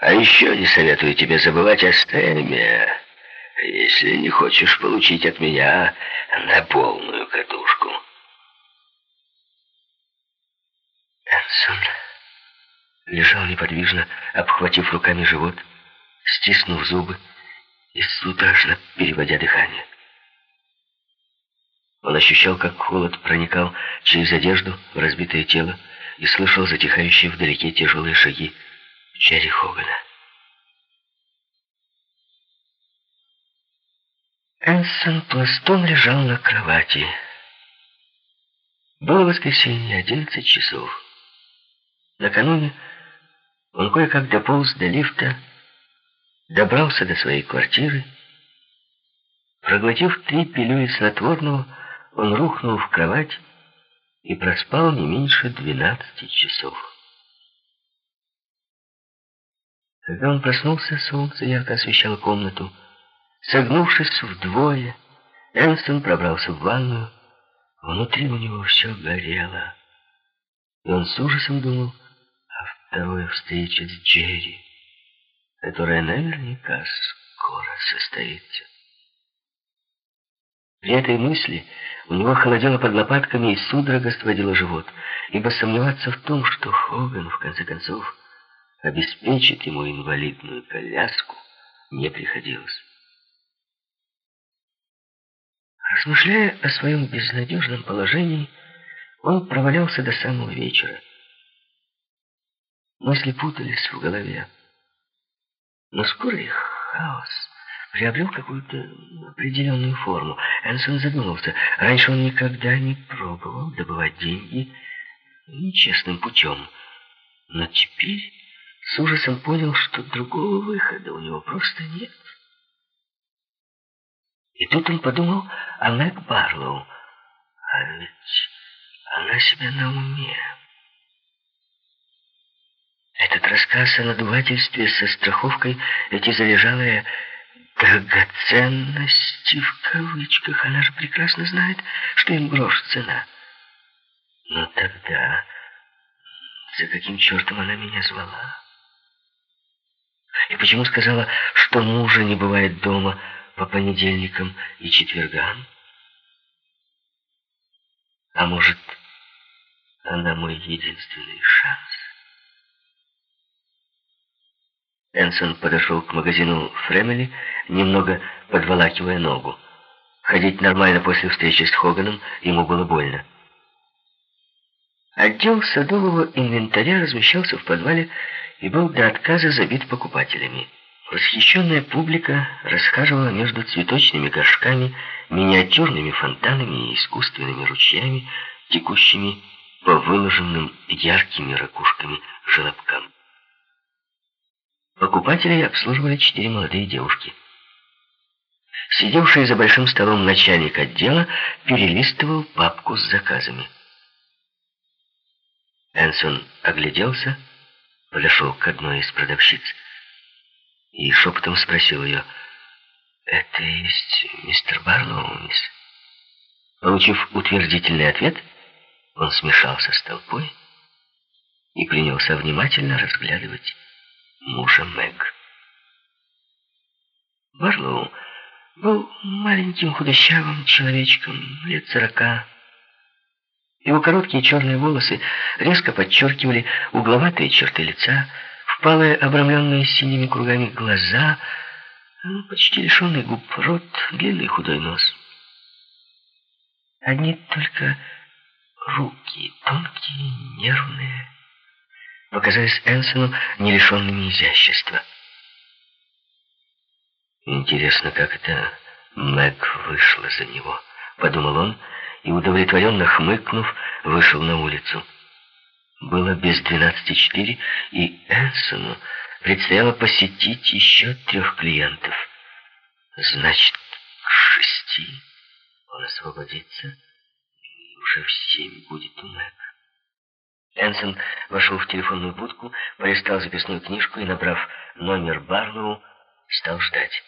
А еще не советую тебе забывать о Стэме, если не хочешь получить от меня на полную катушку. Энсон лежал неподвижно, обхватив руками живот, стиснув зубы и судорожно переводя дыхание. Он ощущал, как холод проникал через одежду в разбитое тело и слышал затихающие вдалеке тяжелые шаги Джерри Хогана. Энсон пластом лежал на кровати. Было воскресенье, одиннадцать часов. Накануне он кое-как дополз до лифта, добрался до своей квартиры. Проглотив три пилюли снотворного, он рухнул в кровать и проспал не меньше двенадцати часов. Когда он проснулся, солнце ярко освещало комнату. Согнувшись вдвое, Энстон пробрался в ванную. Внутри у него все горело. И он с ужасом думал о второй встрече с Джерри, которая наверняка скоро состоится. При этой мысли у него холодело под лопатками и судорога сводила живот, ибо сомневаться в том, что Хоган, в конце концов, обеспечит ему инвалидную коляску, не приходилось. Размышляя о своем безнадежном положении, он провалялся до самого вечера. Мысли путались в голове. Но скоро их хаос приобрел какую-то определенную форму. Энсон задумался. Раньше он никогда не пробовал добывать деньги нечестным путем. Но теперь с ужасом понял, что другого выхода у него просто нет. И тут он подумал о Мэг Барлоу. А ведь она себя на уме. Этот рассказ о надувательстве со страховкой, эти залежалые драгоценности в кавычках, она же прекрасно знает, что им грош цена. Но тогда за каким чертом она меня звала? И почему сказала, что мужа не бывает дома по понедельникам и четвергам? А может, она мой единственный шанс? Энсон подошел к магазину Фремели, немного подволакивая ногу. Ходить нормально после встречи с Хоганом ему было больно. Отдел садового инвентаря размещался в подвале и был до отказа забит покупателями. Восхищенная публика расхаживала между цветочными горшками, миниатюрными фонтанами и искусственными ручьями, текущими по выложенным яркими ракушками желобкам. Покупателей обслуживали четыре молодые девушки. Сидевший за большим столом начальник отдела перелистывал папку с заказами. Энсон огляделся, подошел к одной из продавщиц и шепотом спросил ее, «Это есть мистер Барлоу, мисс?» Получив утвердительный ответ, он смешался с толпой и принялся внимательно разглядывать мужа Мэг. Барлоу был маленьким худощавым человечком, лет сорока. Его короткие черные волосы резко подчеркивали угловатые черты лица, впалые, обрамленные синими кругами глаза, ну, почти лишенный губ рот, длинный худой нос. Одни только руки, тонкие, нервные, показались Энсону не лишенными изящества. «Интересно, как это Мэг вышла за него», — подумал он, и, удовлетворенно хмыкнув, вышел на улицу. Было без двенадцати четыре, и Энсону предстояло посетить еще трех клиентов. Значит, к шести он освободится, и уже в семь будет у Мэг. Энсон вошел в телефонную будку, полистал записную книжку и, набрав номер Барлоу, стал ждать.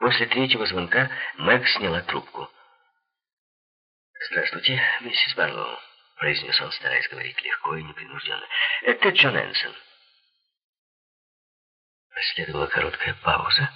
После третьего звонка Мэг сняла трубку. «Здравствуйте, миссис Барлоу», — произнес он, стараясь говорить легко и непринужденно. «Это Джон Энсон». Последовала короткая пауза.